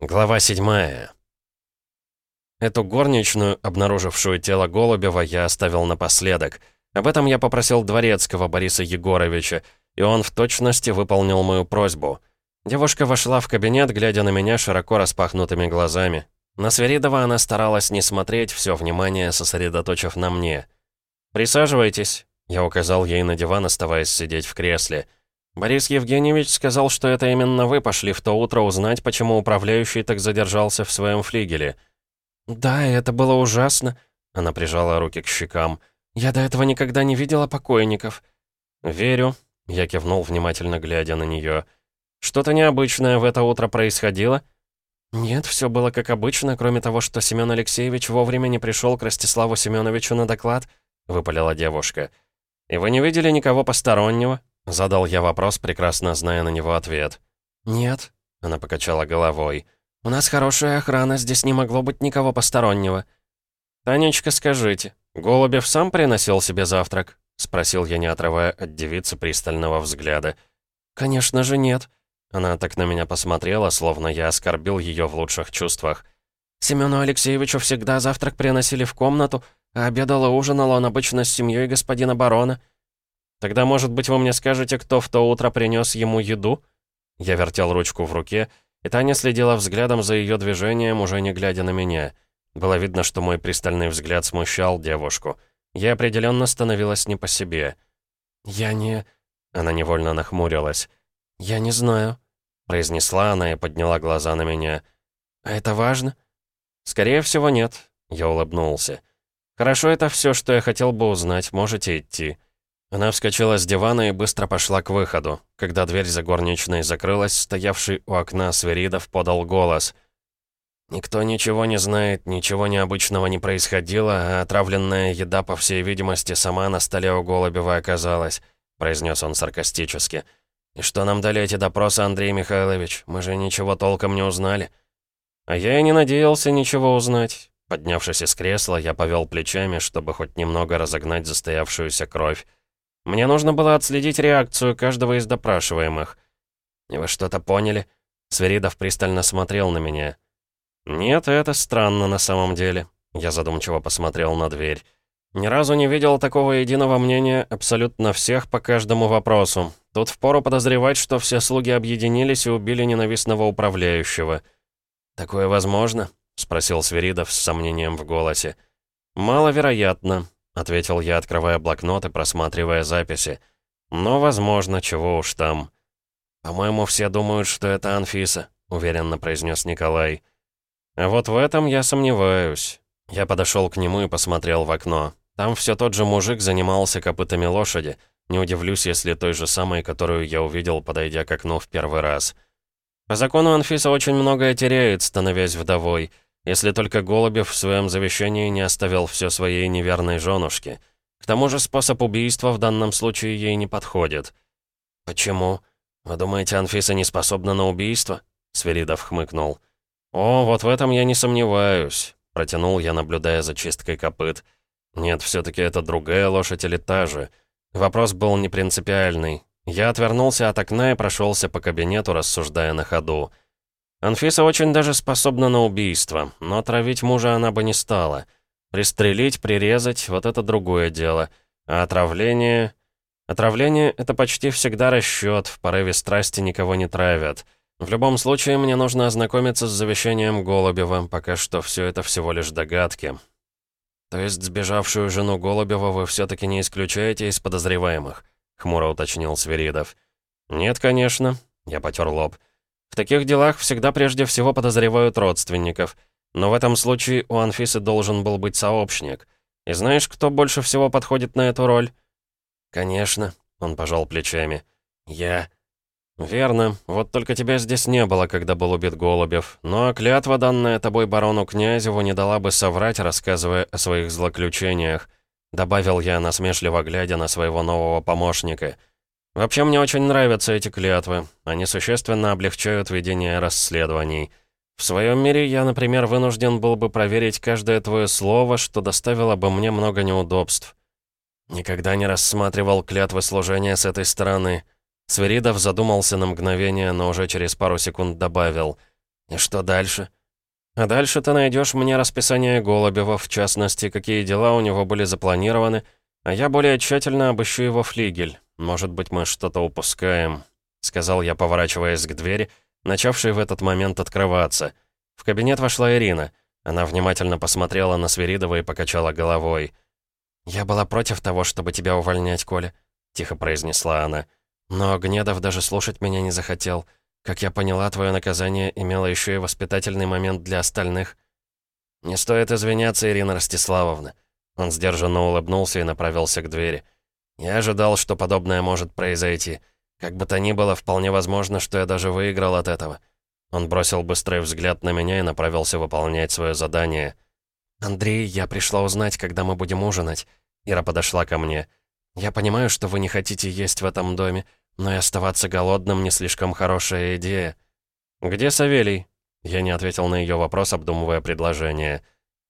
Глава 7 Эту горничную, обнаружившую тело Голубева, я оставил напоследок. Об этом я попросил дворецкого Бориса Егоровича, и он в точности выполнил мою просьбу. Девушка вошла в кабинет, глядя на меня широко распахнутыми глазами. На Сверидова она старалась не смотреть, все внимание сосредоточив на мне. «Присаживайтесь», — я указал ей на диван, оставаясь сидеть в кресле. Борис Евгеньевич сказал, что это именно вы пошли в то утро узнать, почему управляющий так задержался в своем флигеле. «Да, это было ужасно», — она прижала руки к щекам. «Я до этого никогда не видела покойников». «Верю», — я кивнул, внимательно глядя на нее. «Что-то необычное в это утро происходило?» «Нет, все было как обычно, кроме того, что Семен Алексеевич вовремя не пришел к Ростиславу Семеновичу на доклад», — выпалила девушка. «И вы не видели никого постороннего?» Задал я вопрос, прекрасно зная на него ответ. «Нет», — она покачала головой. «У нас хорошая охрана, здесь не могло быть никого постороннего». «Танечка, скажите, Голубев сам приносил себе завтрак?» — спросил я, не отрывая от девицы пристального взгляда. «Конечно же нет». Она так на меня посмотрела, словно я оскорбил ее в лучших чувствах. «Семену Алексеевичу всегда завтрак приносили в комнату, а обедал и ужинал он обычно с семьей господина барона. «Тогда, может быть, вы мне скажете, кто в то утро принес ему еду?» Я вертел ручку в руке, и Таня следила взглядом за ее движением, уже не глядя на меня. Было видно, что мой пристальный взгляд смущал девушку. Я определенно становилась не по себе. «Я не...» Она невольно нахмурилась. «Я не знаю», — произнесла она и подняла глаза на меня. «А это важно?» «Скорее всего, нет», — я улыбнулся. «Хорошо, это все, что я хотел бы узнать. Можете идти». Она вскочила с дивана и быстро пошла к выходу. Когда дверь за горничной закрылась, стоявший у окна Сверидов подал голос. «Никто ничего не знает, ничего необычного не происходило, а отравленная еда, по всей видимости, сама на столе у Голубева оказалась», произнес он саркастически. «И что нам дали эти допросы, Андрей Михайлович? Мы же ничего толком не узнали». «А я и не надеялся ничего узнать». Поднявшись из кресла, я повел плечами, чтобы хоть немного разогнать застоявшуюся кровь. Мне нужно было отследить реакцию каждого из допрашиваемых. «Вы что-то поняли?» Сверидов пристально смотрел на меня. «Нет, это странно на самом деле». Я задумчиво посмотрел на дверь. «Ни разу не видел такого единого мнения абсолютно всех по каждому вопросу. Тут впору подозревать, что все слуги объединились и убили ненавистного управляющего». «Такое возможно?» — спросил Сверидов с сомнением в голосе. «Маловероятно ответил я, открывая блокнот и просматривая записи. «Но, возможно, чего уж там». «По-моему, все думают, что это Анфиса», — уверенно произнес Николай. «А вот в этом я сомневаюсь». Я подошел к нему и посмотрел в окно. Там все тот же мужик занимался копытами лошади. Не удивлюсь, если той же самой, которую я увидел, подойдя к окну в первый раз. По закону Анфиса очень многое теряет, становясь вдовой — если только Голубев в своем завещании не оставил все своей неверной женушке. К тому же способ убийства в данном случае ей не подходит. «Почему? Вы думаете, Анфиса не способна на убийство?» Сверидов хмыкнул. «О, вот в этом я не сомневаюсь», — протянул я, наблюдая за чисткой копыт. «Нет, все таки это другая лошадь или та же?» Вопрос был не принципиальный. Я отвернулся от окна и прошелся по кабинету, рассуждая на ходу. Анфиса очень даже способна на убийство, но отравить мужа она бы не стала. Пристрелить, прирезать — вот это другое дело. А отравление... Отравление — это почти всегда расчет, в порыве страсти никого не травят. В любом случае, мне нужно ознакомиться с завещанием Голубева, пока что все это всего лишь догадки. То есть сбежавшую жену Голубева вы все-таки не исключаете из подозреваемых? Хмуро уточнил Свиридов. Нет, конечно. Я потер лоб. В таких делах всегда прежде всего подозревают родственников. Но в этом случае у Анфисы должен был быть сообщник. И знаешь, кто больше всего подходит на эту роль? «Конечно», — он пожал плечами. «Я...» «Верно. Вот только тебя здесь не было, когда был убит Голубев. Но клятва, данная тобой барону Князеву, не дала бы соврать, рассказывая о своих злоключениях», — добавил я, насмешливо глядя на своего нового помощника — Вообще, мне очень нравятся эти клятвы. Они существенно облегчают ведение расследований. В своем мире я, например, вынужден был бы проверить каждое твое слово, что доставило бы мне много неудобств. Никогда не рассматривал клятвы служения с этой стороны. Сверидов задумался на мгновение, но уже через пару секунд добавил. «И что дальше?» «А дальше ты найдешь мне расписание Голубева, в частности, какие дела у него были запланированы, а я более тщательно обыщу его флигель. Может быть, мы что-то упускаем», — сказал я, поворачиваясь к двери, начавшей в этот момент открываться. В кабинет вошла Ирина. Она внимательно посмотрела на Свиридова и покачала головой. «Я была против того, чтобы тебя увольнять, Коля», — тихо произнесла она. «Но Гнедов даже слушать меня не захотел. Как я поняла, твое наказание имело еще и воспитательный момент для остальных». «Не стоит извиняться, Ирина Ростиславовна». Он сдержанно улыбнулся и направился к двери. «Я ожидал, что подобное может произойти. Как бы то ни было, вполне возможно, что я даже выиграл от этого». Он бросил быстрый взгляд на меня и направился выполнять свое задание. «Андрей, я пришла узнать, когда мы будем ужинать». Ира подошла ко мне. «Я понимаю, что вы не хотите есть в этом доме, но и оставаться голодным не слишком хорошая идея». «Где Савелий?» Я не ответил на ее вопрос, обдумывая предложение.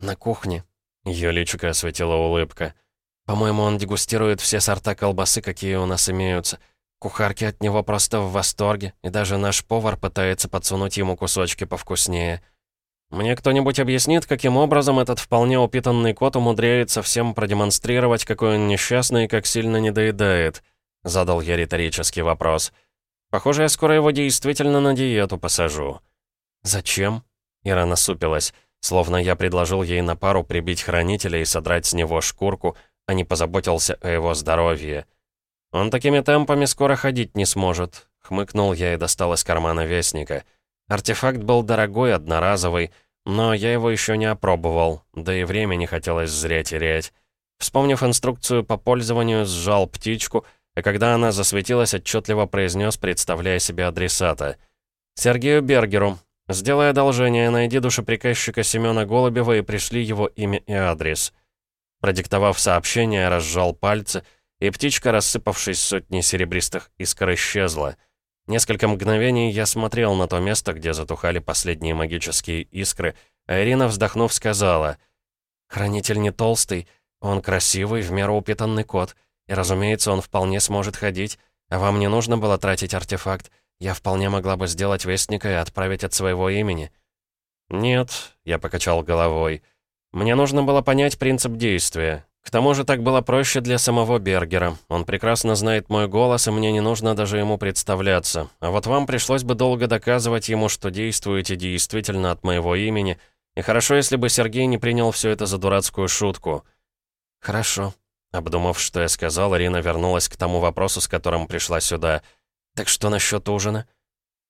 «На кухне». Ее личико осветила улыбка. «По-моему, он дегустирует все сорта колбасы, какие у нас имеются. Кухарки от него просто в восторге, и даже наш повар пытается подсунуть ему кусочки повкуснее». Мне кто-нибудь объяснит, каким образом этот вполне упитанный кот умудряется всем продемонстрировать, какой он несчастный и как сильно недоедает?» Задал я риторический вопрос. «Похоже, я скоро его действительно на диету посажу». «Зачем?» Ира насупилась, словно я предложил ей на пару прибить хранителя и содрать с него шкурку, а не позаботился о его здоровье. «Он такими темпами скоро ходить не сможет», — хмыкнул я и достал из кармана вестника — Артефакт был дорогой, одноразовый, но я его еще не опробовал, да и время не хотелось зря терять. Вспомнив инструкцию по пользованию, сжал птичку, и когда она засветилась, отчетливо произнес, представляя себе адресата. «Сергею Бергеру. Сделай одолжение, найди душеприказчика Семена Голубева и пришли его имя и адрес». Продиктовав сообщение, разжал пальцы, и птичка, рассыпавшись сотни серебристых искр, исчезла — Несколько мгновений я смотрел на то место, где затухали последние магические искры, а Ирина, вздохнув, сказала, «Хранитель не толстый, он красивый, в меру упитанный кот, и, разумеется, он вполне сможет ходить, а вам не нужно было тратить артефакт, я вполне могла бы сделать вестника и отправить от своего имени». «Нет», — я покачал головой, — «мне нужно было понять принцип действия. К тому же так было проще для самого Бергера. Он прекрасно знает мой голос, и мне не нужно даже ему представляться. А вот вам пришлось бы долго доказывать ему, что действуете действительно от моего имени. И хорошо, если бы Сергей не принял все это за дурацкую шутку. Хорошо. Обдумав, что я сказал, Ирина вернулась к тому вопросу, с которым пришла сюда. Так что насчет ужина?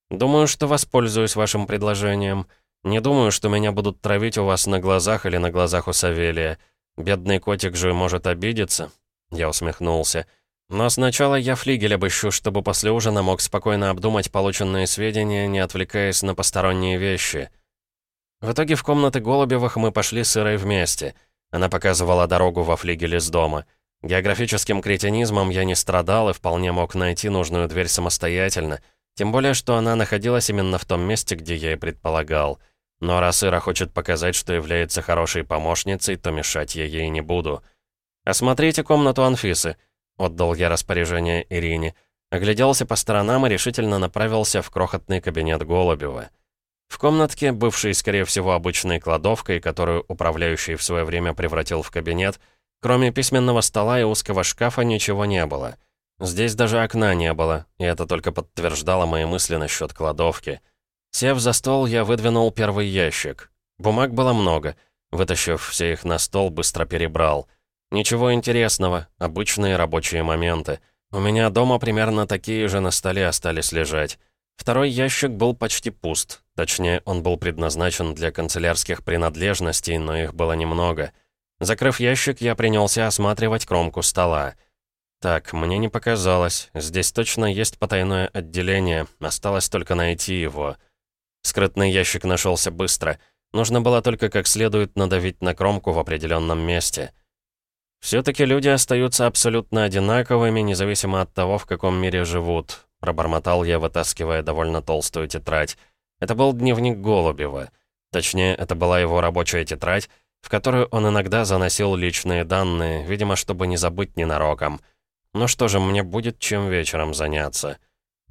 Думаю, что воспользуюсь вашим предложением. Не думаю, что меня будут травить у вас на глазах или на глазах у Савелия. «Бедный котик же может обидеться?» Я усмехнулся. «Но сначала я флигель обыщу, чтобы после ужина мог спокойно обдумать полученные сведения, не отвлекаясь на посторонние вещи». В итоге в комнаты Голубевых мы пошли с Ирой вместе. Она показывала дорогу во флигеле с дома. Географическим кретинизмом я не страдал и вполне мог найти нужную дверь самостоятельно, тем более, что она находилась именно в том месте, где я и предполагал — но раз Ира хочет показать, что является хорошей помощницей, то мешать я ей не буду. «Осмотрите комнату Анфисы», — отдал я распоряжение Ирине. Огляделся по сторонам и решительно направился в крохотный кабинет Голубева. В комнатке, бывшей, скорее всего, обычной кладовкой, которую управляющий в свое время превратил в кабинет, кроме письменного стола и узкого шкафа ничего не было. Здесь даже окна не было, и это только подтверждало мои мысли насчет кладовки — Сев за стол, я выдвинул первый ящик. Бумаг было много. Вытащив все их на стол, быстро перебрал. Ничего интересного, обычные рабочие моменты. У меня дома примерно такие же на столе остались лежать. Второй ящик был почти пуст. Точнее, он был предназначен для канцелярских принадлежностей, но их было немного. Закрыв ящик, я принялся осматривать кромку стола. Так, мне не показалось. Здесь точно есть потайное отделение. Осталось только найти его. Скрытный ящик нашелся быстро. Нужно было только как следует надавить на кромку в определенном месте. «Все-таки люди остаются абсолютно одинаковыми, независимо от того, в каком мире живут», пробормотал я, вытаскивая довольно толстую тетрадь. Это был дневник Голубева. Точнее, это была его рабочая тетрадь, в которую он иногда заносил личные данные, видимо, чтобы не забыть ненароком. Ну что же, мне будет чем вечером заняться.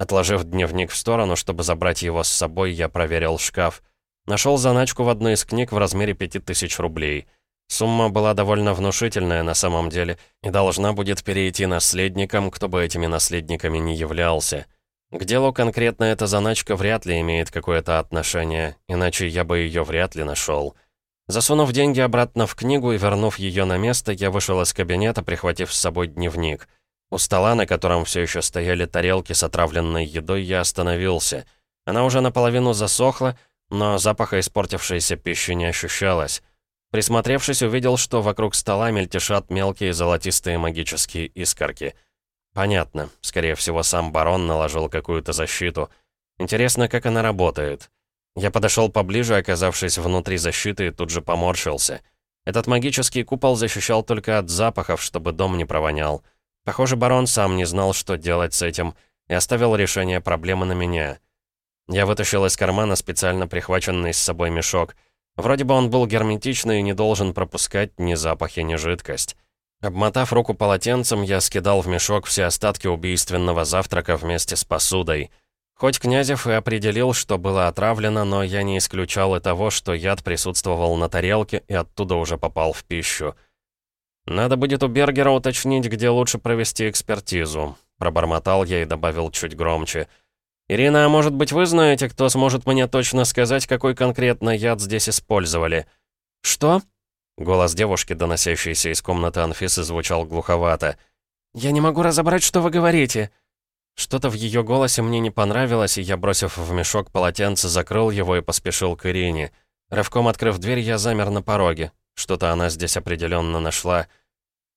Отложив дневник в сторону, чтобы забрать его с собой, я проверил шкаф. Нашел заначку в одной из книг в размере 5000 рублей. Сумма была довольно внушительная на самом деле и должна будет перейти наследникам, кто бы этими наследниками не являлся. К делу конкретно эта заначка вряд ли имеет какое-то отношение, иначе я бы ее вряд ли нашел. Засунув деньги обратно в книгу и вернув ее на место, я вышел из кабинета, прихватив с собой дневник. У стола, на котором все еще стояли тарелки с отравленной едой, я остановился. Она уже наполовину засохла, но запаха испортившейся пищи не ощущалось. Присмотревшись, увидел, что вокруг стола мельтешат мелкие золотистые магические искорки. Понятно, скорее всего, сам барон наложил какую-то защиту. Интересно, как она работает. Я подошел поближе, оказавшись внутри защиты, и тут же поморщился. Этот магический купол защищал только от запахов, чтобы дом не провонял. Похоже, барон сам не знал, что делать с этим, и оставил решение проблемы на меня. Я вытащил из кармана специально прихваченный с собой мешок. Вроде бы он был герметичный и не должен пропускать ни запахи, ни жидкость. Обмотав руку полотенцем, я скидал в мешок все остатки убийственного завтрака вместе с посудой. Хоть Князев и определил, что было отравлено, но я не исключал и того, что яд присутствовал на тарелке и оттуда уже попал в пищу. «Надо будет у Бергера уточнить, где лучше провести экспертизу», пробормотал я и добавил чуть громче – «Ирина, а может быть вы знаете, кто сможет мне точно сказать, какой конкретно яд здесь использовали?» «Что?» Голос девушки, доносящийся из комнаты Анфисы, звучал глуховато. «Я не могу разобрать, что вы говорите». Что-то в ее голосе мне не понравилось, и я, бросив в мешок полотенце, закрыл его и поспешил к Ирине. Рывком открыв дверь, я замер на пороге. Что-то она здесь определенно нашла.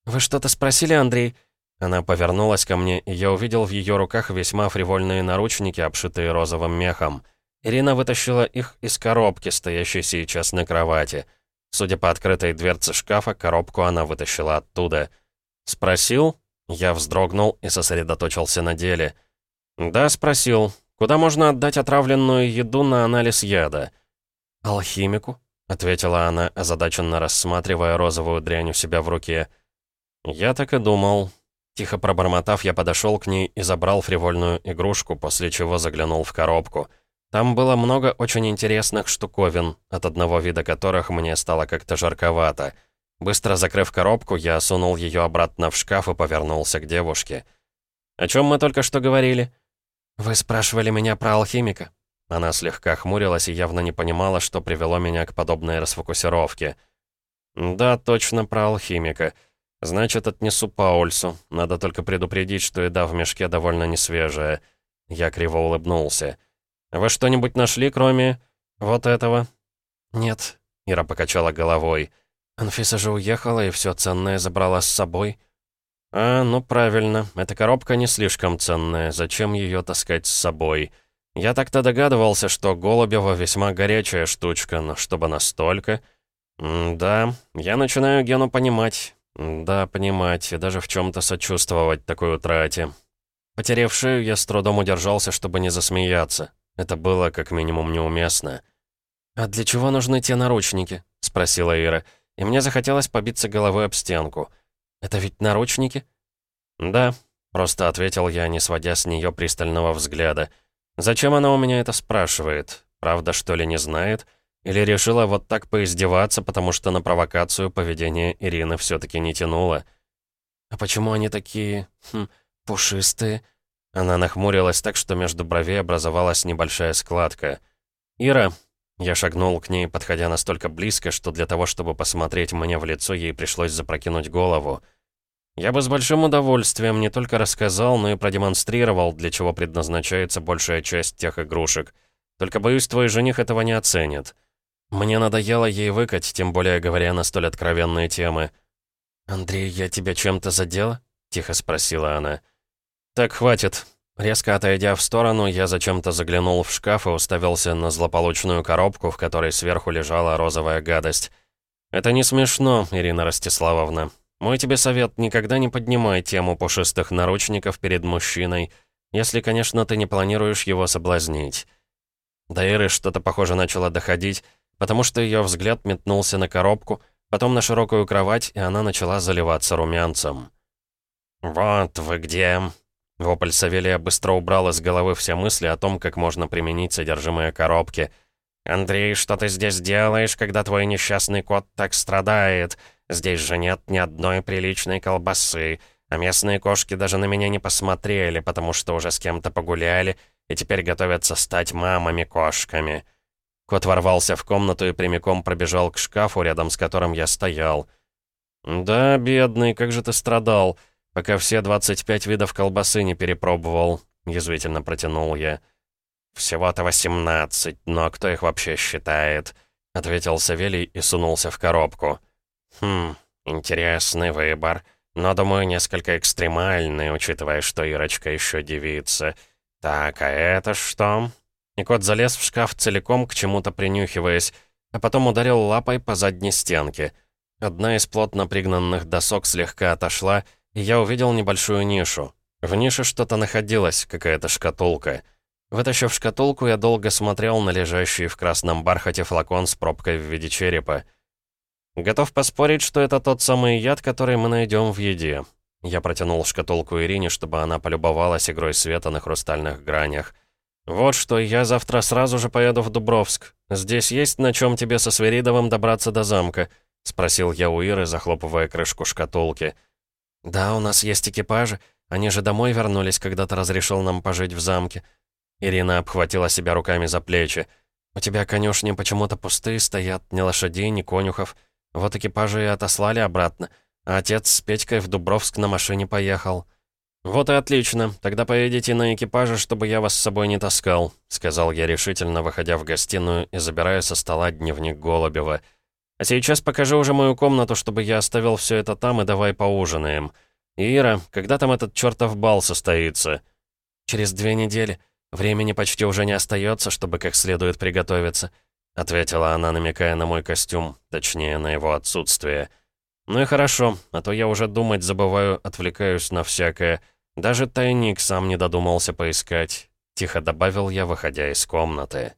«Вы что-то спросили, Андрей?» Она повернулась ко мне, и я увидел в ее руках весьма фривольные наручники, обшитые розовым мехом. Ирина вытащила их из коробки, стоящей сейчас на кровати. Судя по открытой дверце шкафа, коробку она вытащила оттуда. «Спросил?» Я вздрогнул и сосредоточился на деле. «Да, спросил. Куда можно отдать отравленную еду на анализ яда?» «Алхимику?» — ответила она, озадаченно рассматривая розовую дрянь у себя в руке. «Я так и думал. Тихо пробормотав, я подошел к ней и забрал фривольную игрушку, после чего заглянул в коробку. Там было много очень интересных штуковин, от одного вида которых мне стало как-то жарковато. Быстро закрыв коробку, я сунул ее обратно в шкаф и повернулся к девушке. «О чем мы только что говорили?» «Вы спрашивали меня про алхимика?» Она слегка хмурилась и явно не понимала, что привело меня к подобной расфокусировке. «Да, точно про алхимика. «Значит, отнесу Паульсу. Надо только предупредить, что еда в мешке довольно несвежая». Я криво улыбнулся. «Вы что-нибудь нашли, кроме... вот этого?» «Нет», — Ира покачала головой. «Анфиса же уехала и все ценное забрала с собой». «А, ну правильно. Эта коробка не слишком ценная. Зачем ее таскать с собой?» Я так-то догадывался, что Голубева весьма горячая штучка, но чтобы настолько... М да, я начинаю Гену понимать. «Да, понимать, и даже в чем-то сочувствовать такой утрате». Потеряв шею, я с трудом удержался, чтобы не засмеяться. Это было как минимум неуместно. «А для чего нужны те наручники?» — спросила Ира. И мне захотелось побиться головой об стенку. «Это ведь наручники?» «Да», — просто ответил я, не сводя с нее пристального взгляда. «Зачем она у меня это спрашивает? Правда, что ли, не знает?» Или решила вот так поиздеваться, потому что на провокацию поведение Ирины все-таки не тянуло? «А почему они такие... Хм, пушистые?» Она нахмурилась так, что между бровей образовалась небольшая складка. «Ира...» Я шагнул к ней, подходя настолько близко, что для того, чтобы посмотреть мне в лицо, ей пришлось запрокинуть голову. Я бы с большим удовольствием не только рассказал, но и продемонстрировал, для чего предназначается большая часть тех игрушек. Только, боюсь, твой жених этого не оценит. Мне надоело ей выкать, тем более говоря на столь откровенные темы. «Андрей, я тебя чем-то задела?» — тихо спросила она. «Так, хватит». Резко отойдя в сторону, я зачем-то заглянул в шкаф и уставился на злополучную коробку, в которой сверху лежала розовая гадость. «Это не смешно, Ирина Ростиславовна. Мой тебе совет, никогда не поднимай тему пушистых наручников перед мужчиной, если, конечно, ты не планируешь его соблазнить». До Иры что-то похоже начало доходить, потому что ее взгляд метнулся на коробку, потом на широкую кровать, и она начала заливаться румянцем. «Вот вы где!» Вопль Савелия быстро убрал из головы все мысли о том, как можно применить содержимое коробки. «Андрей, что ты здесь делаешь, когда твой несчастный кот так страдает? Здесь же нет ни одной приличной колбасы, а местные кошки даже на меня не посмотрели, потому что уже с кем-то погуляли и теперь готовятся стать мамами-кошками». Кот ворвался в комнату и прямиком пробежал к шкафу, рядом с которым я стоял. «Да, бедный, как же ты страдал, пока все 25 видов колбасы не перепробовал», — язвительно протянул я. «Всего-то 18, но кто их вообще считает?» — ответил Савелий и сунулся в коробку. «Хм, интересный выбор, но, думаю, несколько экстремальный, учитывая, что Ирочка еще девица. Так, а это что?» И кот залез в шкаф целиком, к чему-то принюхиваясь, а потом ударил лапой по задней стенке — Одна из плотно пригнанных досок слегка отошла, и я увидел небольшую нишу. В нише что-то находилось, какая-то шкатулка. Вытащив шкатулку, я долго смотрел на лежащий в красном бархате флакон с пробкой в виде черепа. «Готов поспорить, что это тот самый яд, который мы найдем в еде». Я протянул шкатулку Ирине, чтобы она полюбовалась игрой света на хрустальных гранях. «Вот что, я завтра сразу же поеду в Дубровск. Здесь есть на чем тебе со Сверидовым добраться до замка. — спросил я у Иры, захлопывая крышку шкатулки. «Да, у нас есть экипажи. Они же домой вернулись, когда ты разрешил нам пожить в замке». Ирина обхватила себя руками за плечи. «У тебя конюшни почему-то пустые стоят, ни лошадей, ни конюхов. Вот экипажи и отослали обратно. А отец с Петькой в Дубровск на машине поехал». «Вот и отлично. Тогда поедете на экипаже, чтобы я вас с собой не таскал», — сказал я решительно, выходя в гостиную и забирая со стола дневник Голубева — а сейчас покажи уже мою комнату, чтобы я оставил все это там, и давай поужинаем. Ира, когда там этот чертов бал состоится?» «Через две недели. Времени почти уже не остается, чтобы как следует приготовиться», — ответила она, намекая на мой костюм, точнее, на его отсутствие. «Ну и хорошо, а то я уже думать забываю, отвлекаюсь на всякое. Даже тайник сам не додумался поискать», — тихо добавил я, выходя из комнаты.